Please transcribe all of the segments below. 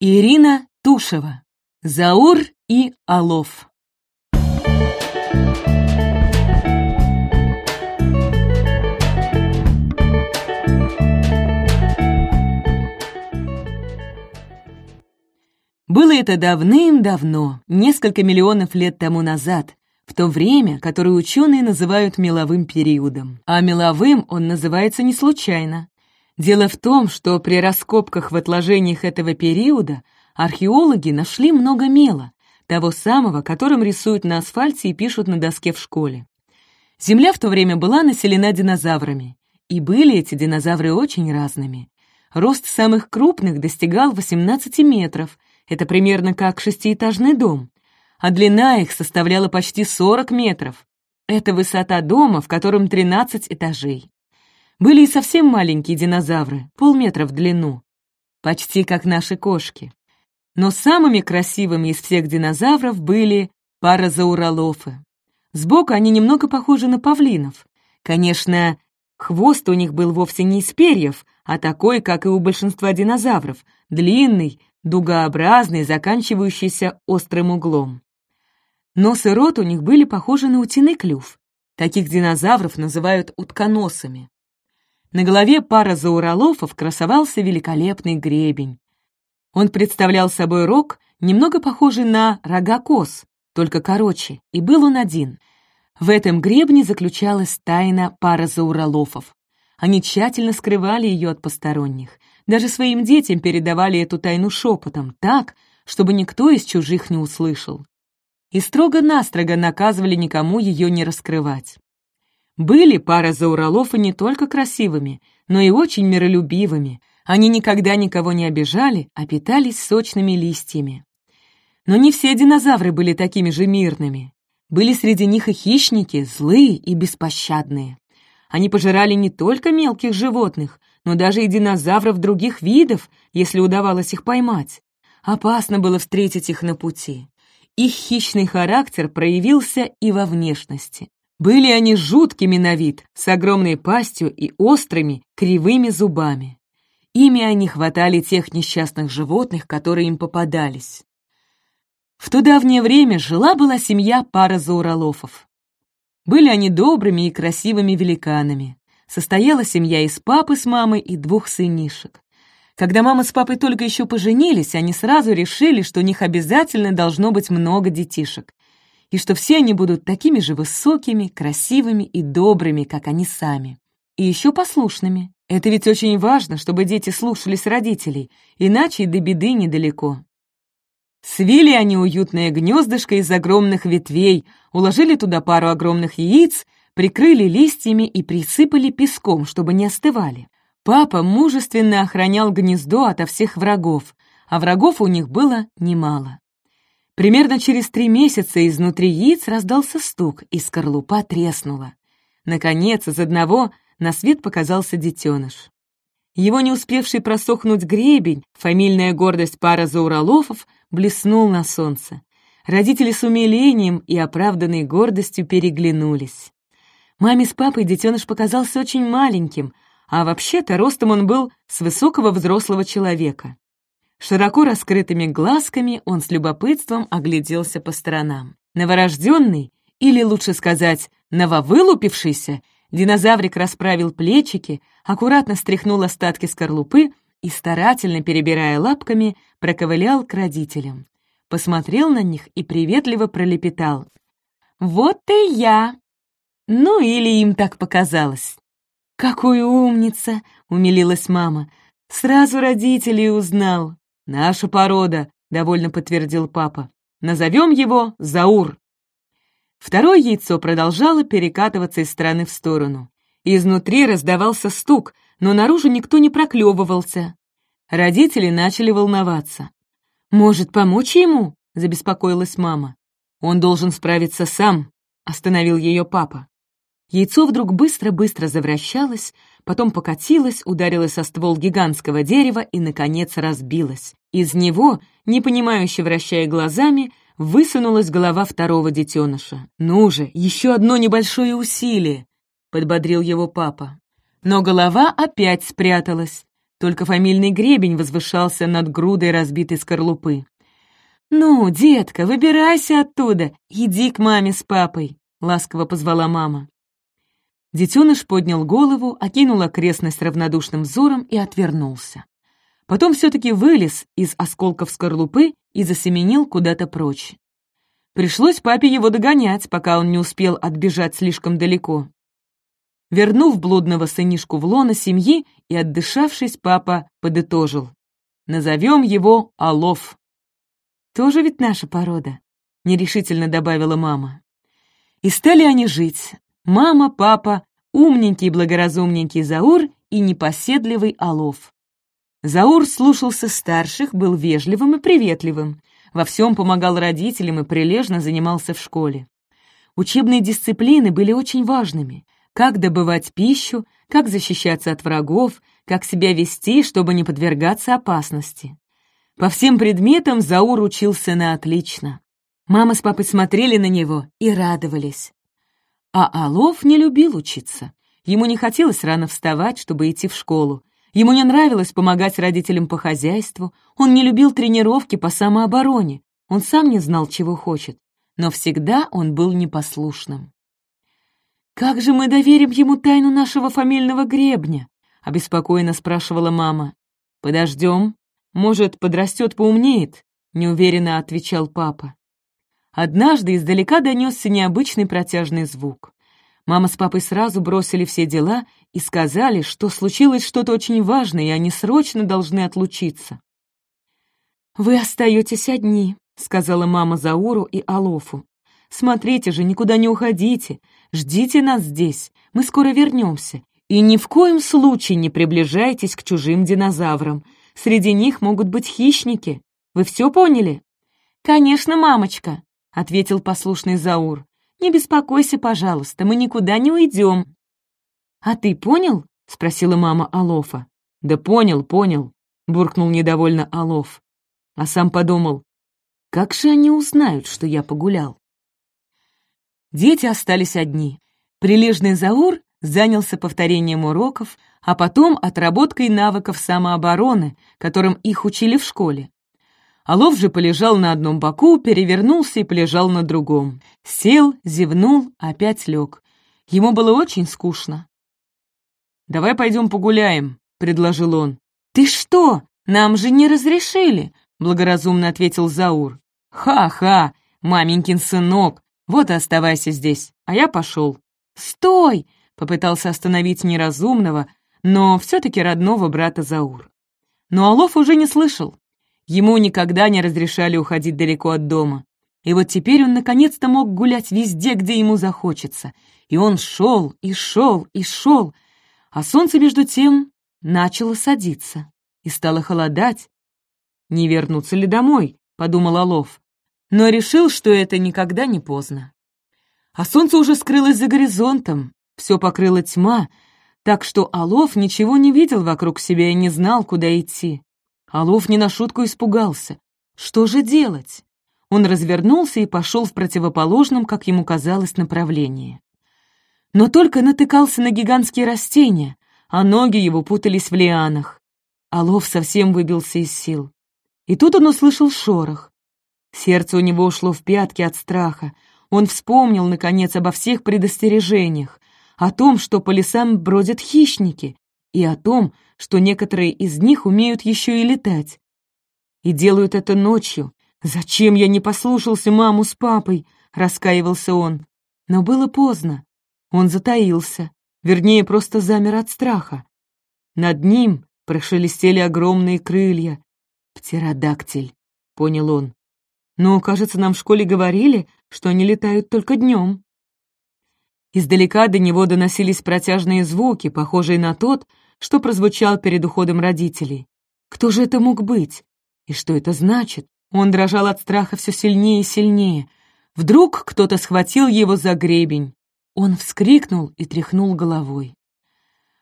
Ирина Тушева. Заур и Алов. Было это давным-давно, несколько миллионов лет тому назад, в то время, которое ученые называют меловым периодом. А меловым он называется не случайно. Дело в том, что при раскопках в отложениях этого периода археологи нашли много мела, того самого, которым рисуют на асфальте и пишут на доске в школе. Земля в то время была населена динозаврами, и были эти динозавры очень разными. Рост самых крупных достигал 18 метров, это примерно как шестиэтажный дом, а длина их составляла почти 40 метров. Это высота дома, в котором 13 этажей. Были и совсем маленькие динозавры, полметра в длину, почти как наши кошки. Но самыми красивыми из всех динозавров были паразауролофы. Сбоку они немного похожи на павлинов. Конечно, хвост у них был вовсе не из перьев, а такой, как и у большинства динозавров, длинный, дугообразный, заканчивающийся острым углом. Нос и рот у них были похожи на утиный клюв. Таких динозавров называют утконосами. На голове пара зауролофов красовался великолепный гребень. Он представлял собой рог, немного похожий на рога коз, только короче, и был он один. В этом гребне заключалась тайна пара зауролофов. Они тщательно скрывали ее от посторонних. Даже своим детям передавали эту тайну шепотом, так, чтобы никто из чужих не услышал. И строго-настрого наказывали никому ее не раскрывать. Были пара зауралов и не только красивыми, но и очень миролюбивыми. Они никогда никого не обижали, а питались сочными листьями. Но не все динозавры были такими же мирными. Были среди них и хищники, злые и беспощадные. Они пожирали не только мелких животных, но даже и динозавров других видов, если удавалось их поймать. Опасно было встретить их на пути. Их хищный характер проявился и во внешности. Были они жуткими на вид, с огромной пастью и острыми, кривыми зубами. Ими они хватали тех несчастных животных, которые им попадались. В то давнее время жила-была семья пара зауролофов. Были они добрыми и красивыми великанами. Состояла семья из папы с мамой и двух сынишек. Когда мама с папой только еще поженились, они сразу решили, что у них обязательно должно быть много детишек и что все они будут такими же высокими, красивыми и добрыми, как они сами. И еще послушными. Это ведь очень важно, чтобы дети слушались родителей, иначе и до беды недалеко. Свили они уютное гнездышко из огромных ветвей, уложили туда пару огромных яиц, прикрыли листьями и присыпали песком, чтобы не остывали. Папа мужественно охранял гнездо ото всех врагов, а врагов у них было немало. Примерно через три месяца изнутри яиц раздался стук, и скорлупа треснула. Наконец, из одного на свет показался детеныш. Его не успевший просохнуть гребень, фамильная гордость пара зауролофов, блеснул на солнце. Родители с умилением и оправданной гордостью переглянулись. Маме с папой детеныш показался очень маленьким, а вообще-то ростом он был с высокого взрослого человека. Широко раскрытыми глазками он с любопытством огляделся по сторонам. Новорожденный, или лучше сказать, нововылупившийся, динозаврик расправил плечики, аккуратно стряхнул остатки скорлупы и, старательно перебирая лапками, проковылял к родителям. Посмотрел на них и приветливо пролепетал. «Вот и я!» Ну, или им так показалось. «Какой умница!» — умилилась мама. «Сразу родителей узнал. «Наша порода», — довольно подтвердил папа. «Назовем его Заур». Второе яйцо продолжало перекатываться из стороны в сторону. Изнутри раздавался стук, но наружу никто не проклевывался. Родители начали волноваться. «Может, помочь ему?» — забеспокоилась мама. «Он должен справиться сам», — остановил ее папа. Яйцо вдруг быстро-быстро завращалось, потом покатилось, ударилось о ствол гигантского дерева и, наконец, разбилось. Из него, непонимающе вращая глазами, высунулась голова второго детеныша. «Ну же, еще одно небольшое усилие!» — подбодрил его папа. Но голова опять спряталась. только фамильный гребень возвышался над грудой разбитой скорлупы. «Ну, детка, выбирайся оттуда, иди к маме с папой», — ласково позвала мама. Детеныш поднял голову, окинул окрестность равнодушным взором и отвернулся. Потом все-таки вылез из осколков скорлупы и засеменил куда-то прочь. Пришлось папе его догонять, пока он не успел отбежать слишком далеко. Вернув блудного сынишку в лоно семьи и отдышавшись, папа подытожил. «Назовем его Алов». «Тоже ведь наша порода», — нерешительно добавила мама. И стали они жить. Мама, папа, умненький благоразумненький Заур и непоседливый Алов. Заур слушался старших, был вежливым и приветливым, во всем помогал родителям и прилежно занимался в школе. Учебные дисциплины были очень важными. Как добывать пищу, как защищаться от врагов, как себя вести, чтобы не подвергаться опасности. По всем предметам Заур учился на отлично. Мама с папой смотрели на него и радовались. А Алов не любил учиться. Ему не хотелось рано вставать, чтобы идти в школу. Ему не нравилось помогать родителям по хозяйству, он не любил тренировки по самообороне, он сам не знал, чего хочет, но всегда он был непослушным. «Как же мы доверим ему тайну нашего фамильного гребня?» — обеспокоенно спрашивала мама. «Подождем. Может, подрастет, поумнеет?» — неуверенно отвечал папа. Однажды издалека донесся необычный протяжный звук. Мама с папой сразу бросили все дела и сказали, что случилось что-то очень важное, и они срочно должны отлучиться. «Вы остаетесь одни», — сказала мама Зауру и Алофу. «Смотрите же, никуда не уходите. Ждите нас здесь. Мы скоро вернемся. И ни в коем случае не приближайтесь к чужим динозаврам. Среди них могут быть хищники. Вы все поняли?» «Конечно, мамочка», — ответил послушный Заур. Не беспокойся, пожалуйста, мы никуда не уйдем». «А ты понял?» — спросила мама Алофа. «Да понял, понял», — буркнул недовольно Алоф. А сам подумал, как же они узнают, что я погулял? Дети остались одни. Прилежный Заур занялся повторением уроков, а потом отработкой навыков самообороны, которым их учили в школе. Алов же полежал на одном боку, перевернулся и полежал на другом. Сел, зевнул, опять лег. Ему было очень скучно. «Давай пойдем погуляем», — предложил он. «Ты что? Нам же не разрешили», — благоразумно ответил Заур. «Ха-ха, маменькин сынок, вот и оставайся здесь, а я пошел». «Стой!» — попытался остановить неразумного, но все-таки родного брата Заур. Но Алов уже не слышал. Ему никогда не разрешали уходить далеко от дома. И вот теперь он наконец-то мог гулять везде, где ему захочется. И он шел, и шел, и шел. А солнце, между тем, начало садиться. И стало холодать. «Не вернуться ли домой?» — подумал Олов. Но решил, что это никогда не поздно. А солнце уже скрылось за горизонтом, все покрыла тьма, так что Олов ничего не видел вокруг себя и не знал, куда идти. Алов не на шутку испугался. Что же делать? Он развернулся и пошел в противоположном, как ему казалось, направлении. Но только натыкался на гигантские растения, а ноги его путались в лианах. Алов совсем выбился из сил. И тут он услышал шорох. Сердце у него ушло в пятки от страха. Он вспомнил, наконец, обо всех предостережениях, о том, что по лесам бродят хищники, и о том, что некоторые из них умеют еще и летать. И делают это ночью. Зачем я не послушался маму с папой? Раскаивался он. Но было поздно. Он затаился, вернее, просто замер от страха. Над ним прошелестели огромные крылья. «Птеродактиль», — понял он. «Но, кажется, нам в школе говорили, что они летают только днем». Издалека до него доносились протяжные звуки, похожие на тот, что прозвучал перед уходом родителей. Кто же это мог быть? И что это значит? Он дрожал от страха все сильнее и сильнее. Вдруг кто-то схватил его за гребень. Он вскрикнул и тряхнул головой.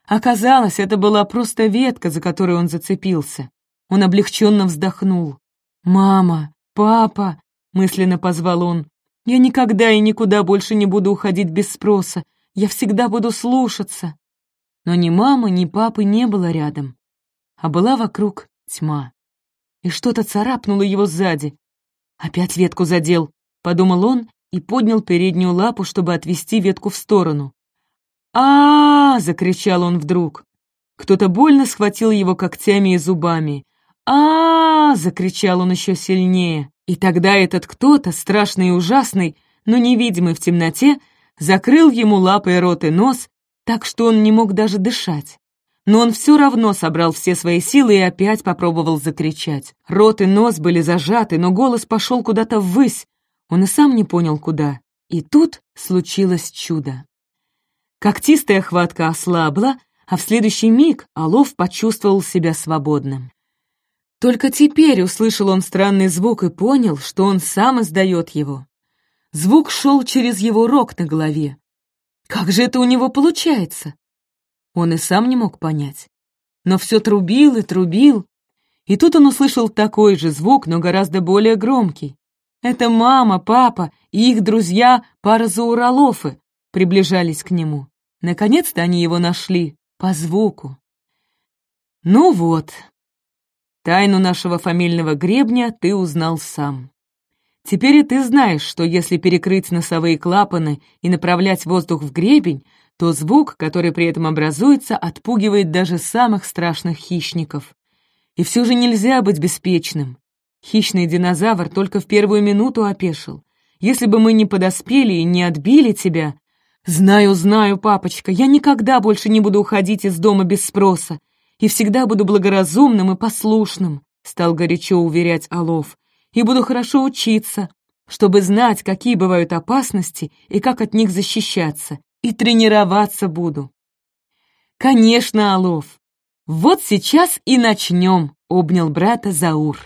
Оказалось, это была просто ветка, за которой он зацепился. Он облегченно вздохнул. «Мама! Папа!» — мысленно позвал он. «Я никогда и никуда больше не буду уходить без спроса. Я всегда буду слушаться». Но ни мамы, ни папы не было рядом. а была вокруг тьма. И что-то царапнуло его сзади. «Опять ветку задел», — подумал он и поднял переднюю лапу, чтобы отвести ветку в сторону. а, -а, -а закричал он вдруг. Кто-то больно схватил его когтями и зубами. а, -а, -а закричал он еще сильнее. И тогда этот кто-то, страшный и ужасный, но невидимый в темноте, закрыл ему лапой рот и нос, так что он не мог даже дышать. Но он все равно собрал все свои силы и опять попробовал закричать. Рот и нос были зажаты, но голос пошел куда-то ввысь. Он и сам не понял, куда. И тут случилось чудо. Когтистая хватка ослабла, а в следующий миг Алов почувствовал себя свободным. Только теперь услышал он странный звук и понял, что он сам издает его. Звук шел через его рог на голове. Как же это у него получается? Он и сам не мог понять. Но все трубил и трубил. И тут он услышал такой же звук, но гораздо более громкий. Это мама, папа и их друзья Паразауралофы приближались к нему. Наконец-то они его нашли, по звуку. Ну вот, тайну нашего фамильного гребня ты узнал сам. Теперь и ты знаешь, что если перекрыть носовые клапаны и направлять воздух в гребень, то звук, который при этом образуется, отпугивает даже самых страшных хищников. И все же нельзя быть беспечным. Хищный динозавр только в первую минуту опешил. Если бы мы не подоспели и не отбили тебя... Знаю, знаю, папочка, я никогда больше не буду уходить из дома без спроса и всегда буду благоразумным и послушным, стал горячо уверять Алов и буду хорошо учиться, чтобы знать, какие бывают опасности и как от них защищаться, и тренироваться буду. Конечно, Алов. Вот сейчас и начнем, обнял брата Заур.